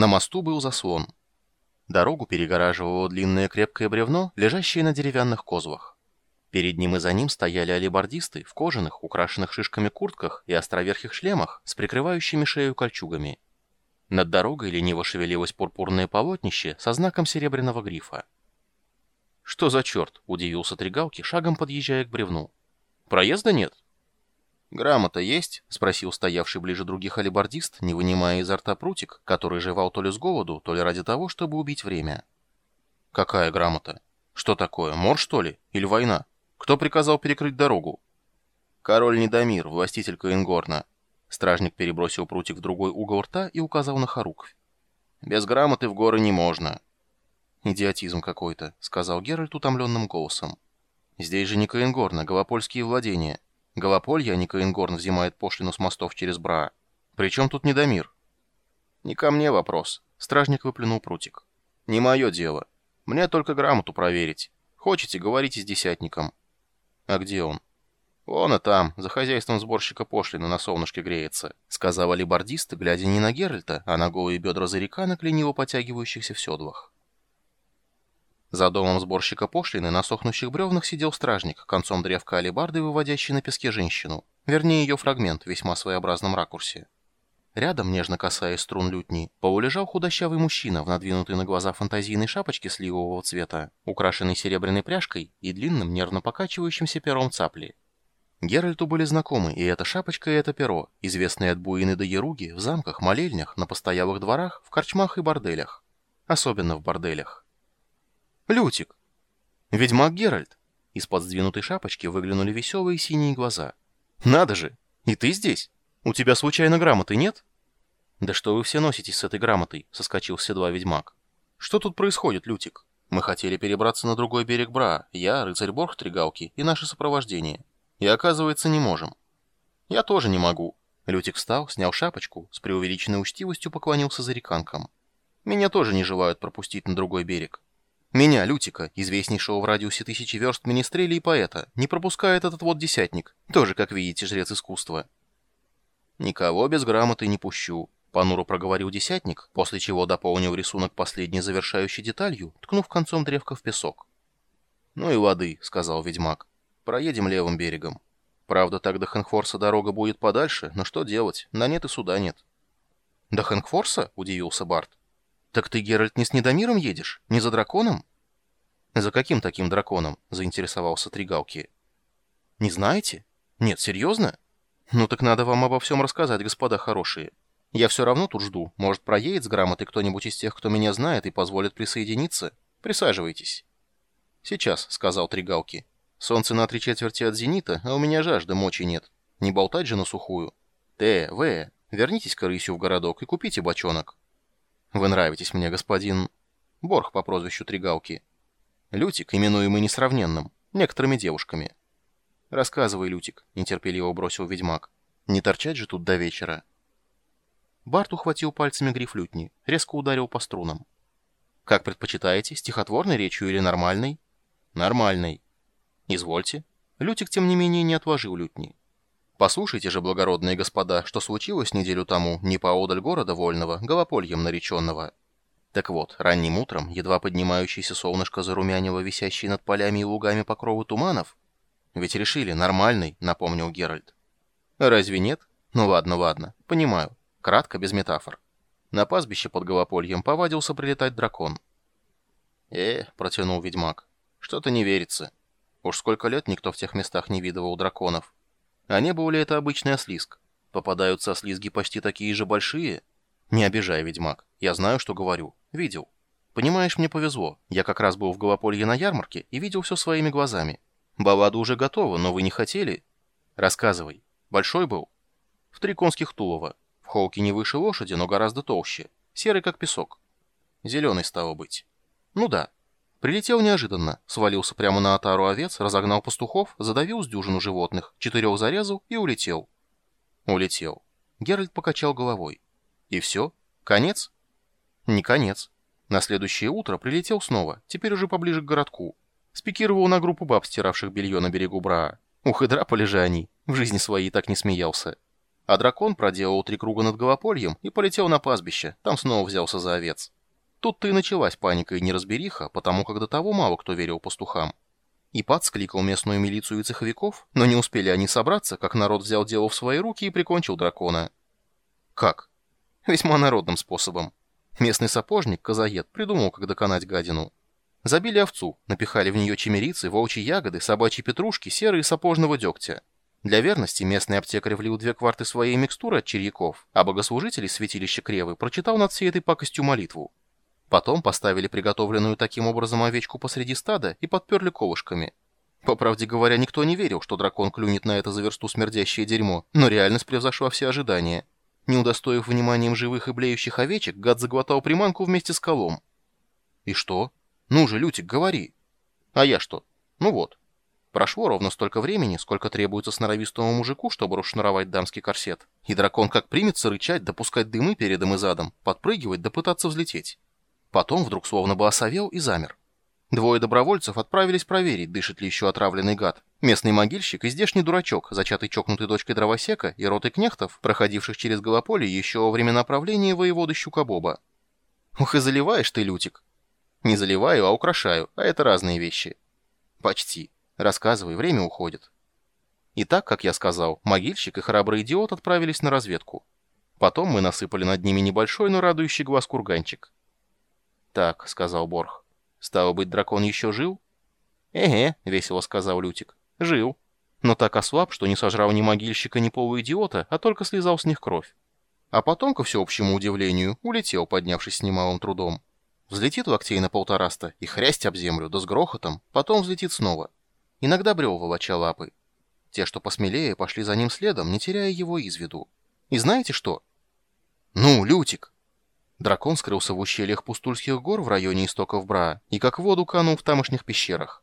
На мосту был заслон. Дорогу перегораживало длинное крепкое бревно, лежащее на деревянных козлах. Перед ним и за ним стояли алибардисты в кожаных, украшенных шишками куртках и островерхих шлемах с прикрывающими шею кольчугами. Над дорогой лениво шевелилось пурпурное полотнище со знаком серебряного грифа. «Что за черт?» — удивился Тригалки, шагом подъезжая к бревну. «Проезда нет?» «Грамота есть?» — спросил стоявший ближе других алибардист, не вынимая изо рта прутик, который жевал то ли с голоду, то ли ради того, чтобы убить время. «Какая грамота? Что такое, мор, что ли? Или война?» Кто приказал перекрыть дорогу? Король Недомир, властитель Каингорна. Стражник перебросил прутик в другой угол рта и указал на Харуквь. Без грамоты в горы не можно. Идиотизм какой-то, сказал Геральт утомленным голосом. Здесь же не Каингорн, а Голопольские владения. Голополье, а не Каингорн, взимает пошлину с мостов через Бра. Причем тут Недомир? Не ко мне вопрос. Стражник выплюнул прутик. Не мое дело. Мне только грамоту проверить. Хочете, говорите с десятником. «А где он?» «Он и там, за хозяйством сборщика пошлины на солнышке греется», — сказал алибардист, глядя не на Геральта, а на голые бедра зареканок, лениво потягивающихся в седлах. За домом сборщика пошлины на сохнущих бревнах сидел стражник, концом древка алибарды, выводящий на песке женщину. Вернее, ее фрагмент в весьма своеобразном ракурсе. Рядом, нежно касаясь струн лютни, полулежал худощавый мужчина в надвинутой на глаза фантазийной шапочке сливового цвета, украшенной серебряной пряжкой и длинным нервно покачивающимся пером цапли. Геральту были знакомы и эта шапочка, и это перо, известные от Буины до Яруги, в замках, молельнях, на постоялых дворах, в корчмах и борделях. Особенно в борделях. «Лютик!» «Ведьмак Геральт!» Из-под сдвинутой шапочки выглянули веселые синие глаза. «Надо же! И ты здесь?» «У тебя случайно грамоты нет?» «Да что вы все носитесь с этой грамотой?» — соскочил с седла ведьмак. «Что тут происходит, Лютик? Мы хотели перебраться на другой берег Бра, я, рыцарь Борх Тригалки и наше сопровождение. И оказывается, не можем». «Я тоже не могу». Лютик встал, снял шапочку, с преувеличенной учтивостью поклонился за реканкам. «Меня тоже не желают пропустить на другой берег. Меня, Лютика, известнейшего в радиусе тысячи верст министреля и поэта, не пропускает этот вот десятник, тоже, как видите, жрец искусства». «Никого без грамоты не пущу», — понуро проговорил десятник, после чего дополнил рисунок последней завершающей деталью, ткнув концом древка в песок. «Ну и воды», — сказал ведьмак. «Проедем левым берегом. Правда, так до Хэнкфорса дорога будет подальше, но что делать, на нет и суда нет». «До Хэнкфорса?» — удивился Барт. «Так ты, Геральт, не с Недомиром едешь? Не за драконом?» «За каким таким драконом?» — заинтересовался Тригалки. «Не знаете? Нет, серьезно?» «Ну так надо вам обо всем рассказать, господа хорошие. Я все равно тут жду. Может, проедет с грамотой кто-нибудь из тех, кто меня знает и позволит присоединиться? Присаживайтесь». «Сейчас», — сказал Тригалки. «Солнце на три четверти от зенита, а у меня жажды, мочи нет. Не болтать же на сухую. Т, В, вернитесь-ка рысью в городок и купите бочонок». «Вы нравитесь мне, господин...» Борх по прозвищу Тригалки. Лютик, именуемый несравненным, некоторыми девушками. «Рассказывай, Лютик», — нетерпеливо бросил ведьмак. «Не торчать же тут до вечера». Барт ухватил пальцами гриф лютни, резко ударил по струнам. «Как предпочитаете, стихотворной речью или нормальной?» «Нормальной». «Извольте». Лютик, тем не менее, не отложил лютни. «Послушайте же, благородные господа, что случилось неделю тому не поодаль города Вольного, Голопольем нареченного». Так вот, ранним утром, едва поднимающееся солнышко зарумянило висящие над полями и лугами покровы туманов, «Ведь решили, нормальный», — напомнил Геральт. «Разве нет? Ну ладно, ладно, понимаю. Кратко, без метафор. На пастбище под Голопольем повадился прилетать дракон». «Э», — протянул ведьмак, — «что-то не верится. Уж сколько лет никто в тех местах не видывал драконов. А не был ли это обычный ослизк? Попадаются ослизги почти такие же большие? Не обижай, ведьмак, я знаю, что говорю. Видел. Понимаешь, мне повезло. Я как раз был в Голополье на ярмарке и видел все своими глазами. Баллада уже готова, но вы не хотели? Рассказывай. Большой был? В три конских тулова. В холке не выше лошади, но гораздо толще. Серый, как песок. Зеленый стало быть. Ну да. Прилетел неожиданно, свалился прямо на отару овец, разогнал пастухов, задавил с дюжину животных, четырех зарезал и улетел. Улетел. Геральт покачал головой. И все? Конец? Не конец. На следующее утро прилетел снова, теперь уже поближе к городку. Спикировал на группу баб, стиравших белье на берегу Браа. Ух, и драпали же они. В жизни своей так не смеялся. А дракон проделал три круга над Голопольем и полетел на пастбище, там снова взялся за овец. Тут-то и началась паника и неразбериха, потому как до того мало кто верил пастухам. Ипат скликал местную милицию и цеховиков, но не успели они собраться, как народ взял дело в свои руки и прикончил дракона. Как? Весьма народным способом. Местный сапожник, Казаед, придумал, как доконать гадину. Забили овцу, напихали в нее чемерицы, волчьи ягоды, собачьи петрушки, серы сапожного дегтя. Для верности местный аптекарь влил две кварты своей микстуры от черьяков, а богослужитель из святилища Кревы прочитал над всей этой пакостью молитву. Потом поставили приготовленную таким образом овечку посреди стада и подперли колышками. По правде говоря, никто не верил, что дракон клюнет на это за версту смердящее дерьмо, но реальность превзошла все ожидания. Не удостоив вниманием живых и блеющих овечек, гад заглотал приманку вместе с колом. «И что? Ну же, Лютик, говори!» «А я что? Ну вот. Прошло ровно столько времени, сколько требуется сноровистому мужику, чтобы расшнуровать дамский корсет. И дракон как примется рычать, допускать дымы передом и задом, подпрыгивать да пытаться взлететь. Потом вдруг словно бы осовел и замер. Двое добровольцев отправились проверить, дышит ли еще отравленный гад. Местный могильщик и здешний дурачок, зачатый чокнутой дочкой дровосека и роты кнехтов, проходивших через Голополе еще во времена правления воеводы Щукобоба. Ух, и заливаешь ты, Лютик. Не заливаю, а украшаю, а это разные вещи. Почти. Рассказывай, время уходит. Итак, как я сказал, могильщик и храбрый идиот отправились на разведку. Потом мы насыпали над ними небольшой, но радующий глаз курганчик. «Так», — сказал Борх. «Стало быть, дракон еще жил?» «Эге», — весело сказал Лютик. «Жил. Но так ослаб, что не сожрал ни могильщика, ни полуидиота, а только слезал с них кровь. А потом, ко всеобщему удивлению, улетел, поднявшись с немалым трудом. Взлетит локтей на полтораста и хрясть об землю, да с грохотом, потом взлетит снова. Иногда брел волоча лапы. Те, что посмелее, пошли за ним следом, не теряя его из виду. И знаете что? «Ну, Лютик!» Дракон скрылся в ущельях Пустульских гор в районе истоков Бра и как воду канул в тамошних пещерах.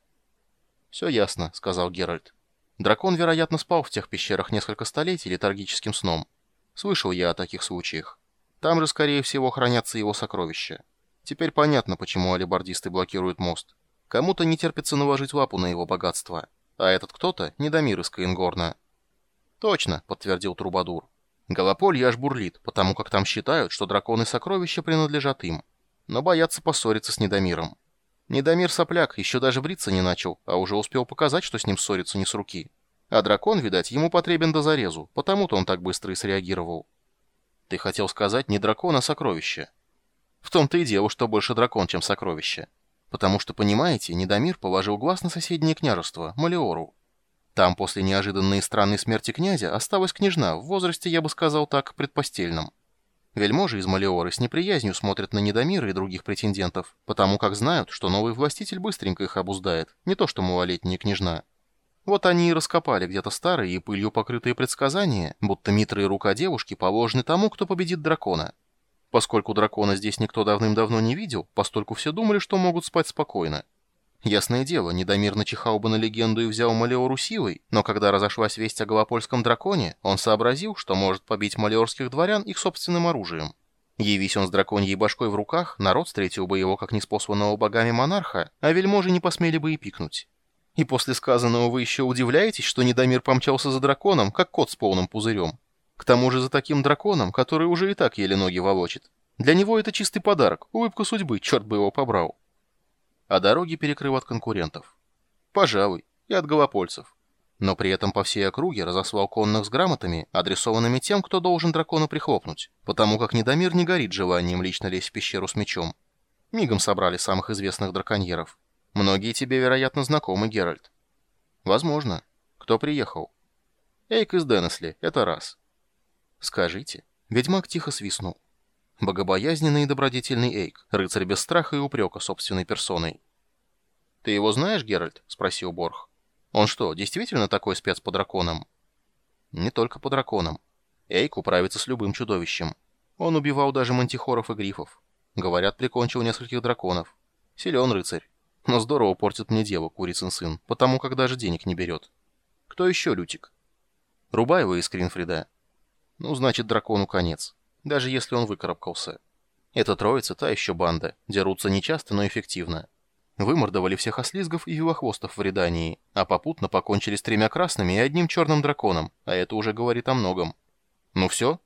«Все ясно», — сказал Геральт. «Дракон, вероятно, спал в тех пещерах несколько столетий летаргическим сном. Слышал я о таких случаях. Там же, скорее всего, хранятся его сокровища. Теперь понятно, почему алибардисты блокируют мост. Кому-то не терпится наложить лапу на его богатство. А этот кто-то — Недомир из Каингорна». «Точно», — подтвердил Трубадур. Голополье аж бурлит, потому как там считают, что драконы сокровища принадлежат им. Но боятся поссориться с Недомиром. Недомир сопляк, еще даже бриться не начал, а уже успел показать, что с ним ссориться не с руки. А дракон, видать, ему потребен до зарезу, потому-то он так быстро и среагировал. Ты хотел сказать не дракон, а сокровище. В том-то и дело, что больше дракон, чем сокровище. Потому что, понимаете, Недомир положил глаз на соседнее княжество, Малиору. Там после неожиданной и странной смерти князя осталась княжна, в возрасте, я бы сказал так, предпостельном. Вельможи из Малиоры с неприязнью смотрят на Недомира и других претендентов, потому как знают, что новый властитель быстренько их обуздает, не то что малолетняя княжна. Вот они и раскопали где-то старые и пылью покрытые предсказания, будто Митра и рука девушки положены тому, кто победит дракона. Поскольку дракона здесь никто давным-давно не видел, постольку все думали, что могут спать спокойно. Ясное дело, Недомир начихал бы на легенду и взял Малеору силой, но когда разошлась весть о Голопольском драконе, он сообразил, что может побить малеорских дворян их собственным оружием. Явись он с драконьей башкой в руках, народ встретил бы его как неспосланного богами монарха, а вельможи не посмели бы и пикнуть. И после сказанного вы еще удивляетесь, что Недомир помчался за драконом, как кот с полным пузырем. К тому же за таким драконом, который уже и так еле ноги волочит. Для него это чистый подарок, улыбка судьбы, черт бы его побрал а дороги перекрыл от конкурентов. Пожалуй, и от голопольцев. Но при этом по всей округе разослал конных с грамотами, адресованными тем, кто должен дракона прихлопнуть, потому как Недомир не горит желанием лично лезть в пещеру с мечом. Мигом собрали самых известных драконьеров. Многие тебе, вероятно, знакомы, Геральт. Возможно. Кто приехал? Эйк из Денесли, это раз. Скажите. Ведьмак тихо свистнул. Богобоязненный и добродетельный Эйк, рыцарь без страха и упрека собственной персоной. «Ты его знаешь, Геральт?» — спросил Борх. «Он что, действительно такой спец по драконам?» «Не только по драконам. Эйк управится с любым чудовищем. Он убивал даже мантихоров и грифов. Говорят, прикончил нескольких драконов. Силен рыцарь. Но здорово портит мне дело, курицын сын, потому как даже денег не берет. Кто еще, Лютик?» «Рубаева из Кринфрида». «Ну, значит, дракону конец» даже если он выкарабкался. Эта троица та еще банда, дерутся нечасто, но эффективно. Вымордовали всех ослизгов и вилохвостов в Редании, а попутно покончили с тремя красными и одним черным драконом, а это уже говорит о многом. «Ну все?»